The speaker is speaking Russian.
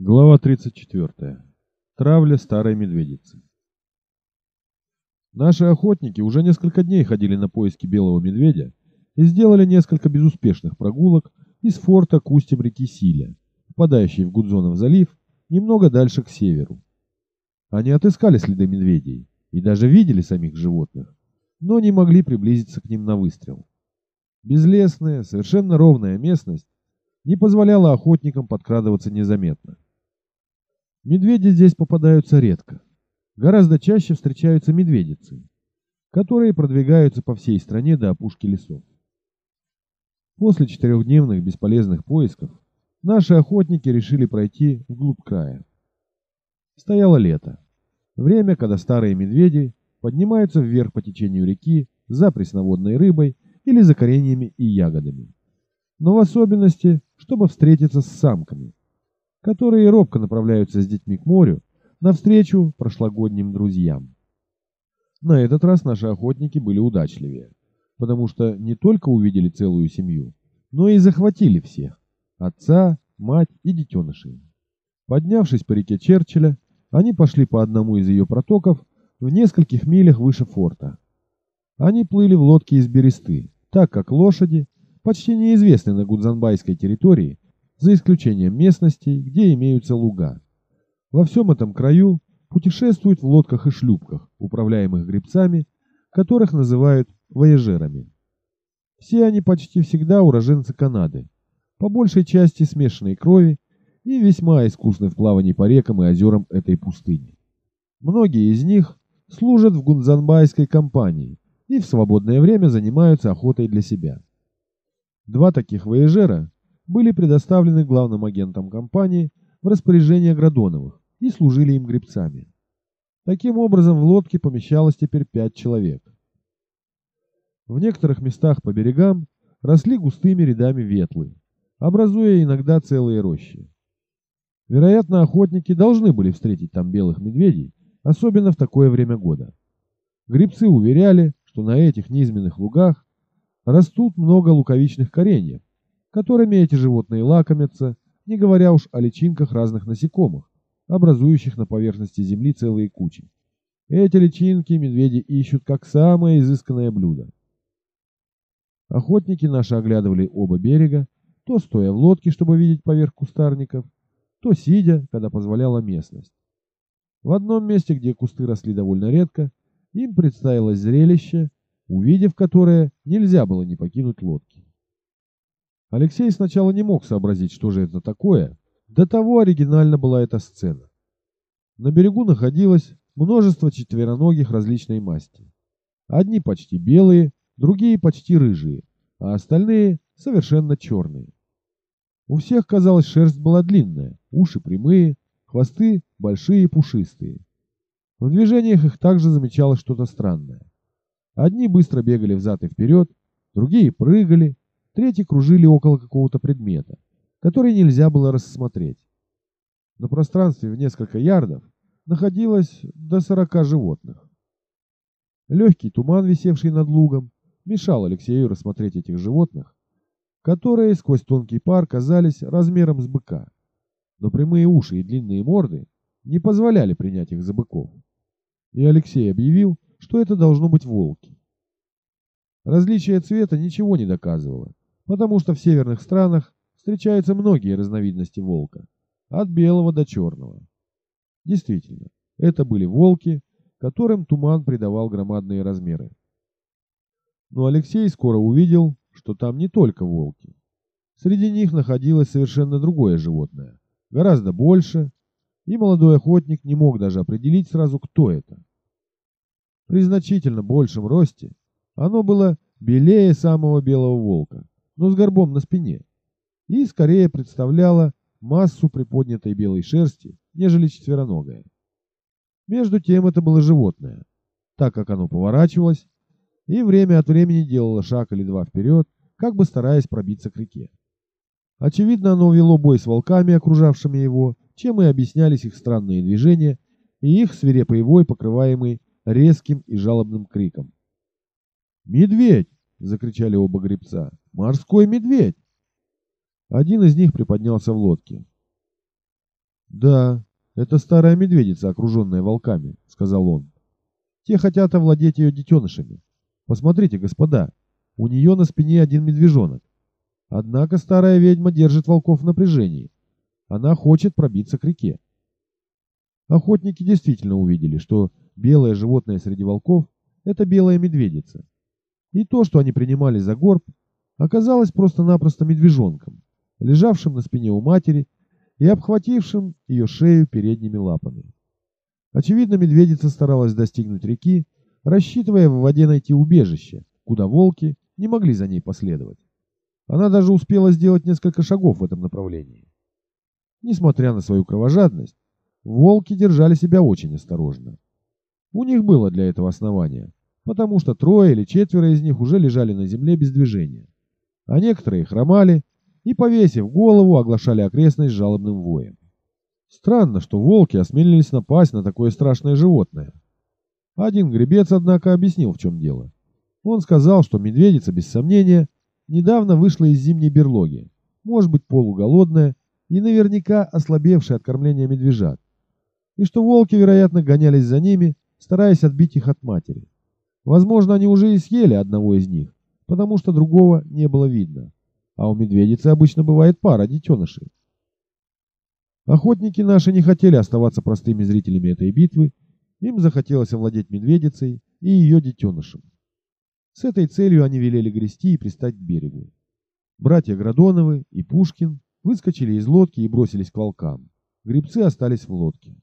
Глава 34. Травля старой медведицы. Наши охотники уже несколько дней ходили на поиски белого медведя и сделали несколько безуспешных прогулок из форта к устьям реки Силя, впадающей в Гудзонов залив, немного дальше к северу. Они отыскали следы медведей и даже видели самих животных, но не могли приблизиться к ним на выстрел. Безлесная, совершенно ровная местность не позволяла охотникам подкрадываться незаметно. Медведи здесь попадаются редко. Гораздо чаще встречаются медведицы, которые продвигаются по всей стране до опушки лесов. После четырехдневных бесполезных поисков наши охотники решили пройти вглубь края. Стояло лето. Время, когда старые медведи поднимаются вверх по течению реки за пресноводной рыбой или за кореньями и ягодами. Но в особенности, чтобы встретиться с самками, которые робко направляются с детьми к морю навстречу прошлогодним друзьям. На этот раз наши охотники были удачливее, потому что не только увидели целую семью, но и захватили всех – отца, мать и детенышей. Поднявшись по реке Черчилля, они пошли по одному из ее протоков в нескольких милях выше форта. Они плыли в лодке из бересты, так как лошади, почти неизвестны на Гудзанбайской территории, за исключением местностей, где имеются луга. Во всем этом краю путешествуют в лодках и шлюпках, управляемых гребцами, которых называют вояжерами. Все они почти всегда уроженцы Канады, по большей части смешанной крови и весьма искусны в плавании по рекам и озерам этой пустыни. Многие из них служат в Гунзанбайской компании и в свободное время занимаются охотой для себя. Два таких вояжера были предоставлены главным агентом компании в распоряжение Градоновых и служили им гребцами. Таким образом, в лодке помещалось теперь пять человек. В некоторых местах по берегам росли густыми рядами ветлы, образуя иногда целые рощи. Вероятно, охотники должны были встретить там белых медведей, особенно в такое время года. Грибцы уверяли, что на этих низменных лугах растут много луковичных кореньев, которыми эти животные лакомятся, не говоря уж о личинках разных насекомых, образующих на поверхности земли целые кучи. Эти личинки медведи ищут как самое изысканное блюдо. Охотники наши оглядывали оба берега, то стоя в лодке, чтобы видеть поверх кустарников, то сидя, когда позволяла местность. В одном месте, где кусты росли довольно редко, им представилось зрелище, увидев которое, нельзя было не покинуть лодки. Алексей сначала не мог сообразить, что же это такое, до того оригинально была эта сцена. На берегу находилось множество четвероногих различной масти. Одни почти белые, другие почти рыжие, а остальные совершенно черные. У всех, казалось, шерсть была длинная, уши прямые, хвосты большие и пушистые. В движениях их также замечалось что-то странное. Одни быстро бегали взад и вперед, другие прыгали, Третьи кружили около какого-то предмета, который нельзя было рассмотреть. На пространстве в несколько ярдов находилось до сорока животных. Легкий туман, висевший над лугом, мешал Алексею рассмотреть этих животных, которые сквозь тонкий пар казались размером с быка, но прямые уши и длинные морды не позволяли принять их за быков. И Алексей объявил, что это должно быть волки. Различие цвета ничего не доказывало, потому что в северных странах встречаются многие разновидности волка, от белого до черного. Действительно, это были волки, которым туман придавал громадные размеры. Но Алексей скоро увидел, что там не только волки. Среди них находилось совершенно другое животное, гораздо больше, и молодой охотник не мог даже определить сразу, кто это. При значительно большем росте оно было белее самого белого волка, но с горбом на спине, и скорее представляла массу приподнятой белой шерсти, нежели четвероногая. Между тем это было животное, так как оно поворачивалось и время от времени делало шаг или два вперед, как бы стараясь пробиться к реке. Очевидно, оно вело бой с волками, окружавшими его, чем и объяснялись их странные движения и их свирепый вой, покрываемый резким и жалобным криком. «Медведь!» — закричали оба гребца. «Морской медведь!» Один из них приподнялся в лодке. «Да, это старая медведица, окруженная волками», — сказал он. «Те хотят овладеть ее детенышами. Посмотрите, господа, у нее на спине один медвежонок. Однако старая ведьма держит волков в напряжении. Она хочет пробиться к реке. Охотники действительно увидели, что белое животное среди волков – это белая медведица. И то, что они принимали за горб, оказалось просто-напросто медвежонком, лежавшим на спине у матери и обхватившим ее шею передними лапами. Очевидно, медведица старалась достигнуть реки, рассчитывая в воде найти убежище, куда волки не могли за ней последовать. Она даже успела сделать несколько шагов в этом направлении. Несмотря на свою кровожадность, волки держали себя очень осторожно. У них было для этого основание, потому что трое или четверо из них уже лежали на земле без движения, а некоторые хромали и, повесив голову, оглашали окрестность жалобным воем. Странно, что волки осмелились напасть на такое страшное животное. Один гребец, однако, объяснил, в чем дело. Он сказал, что медведица, без сомнения, недавно вышла из зимней берлоги, может быть полуголодная и наверняка ослабевшая от кормления медвежат, и что волки, вероятно, гонялись за ними, стараясь отбить их от матери. Возможно, они уже и съели одного из них, потому что другого не было видно, а у медведицы обычно бывает пара детенышей. Охотники наши не хотели оставаться простыми зрителями этой битвы, им захотелось овладеть медведицей и ее детенышем. С этой целью они велели грести и пристать к берегу. Братья Градоновы и Пушкин выскочили из лодки и бросились к волкам. Гребцы остались в лодке.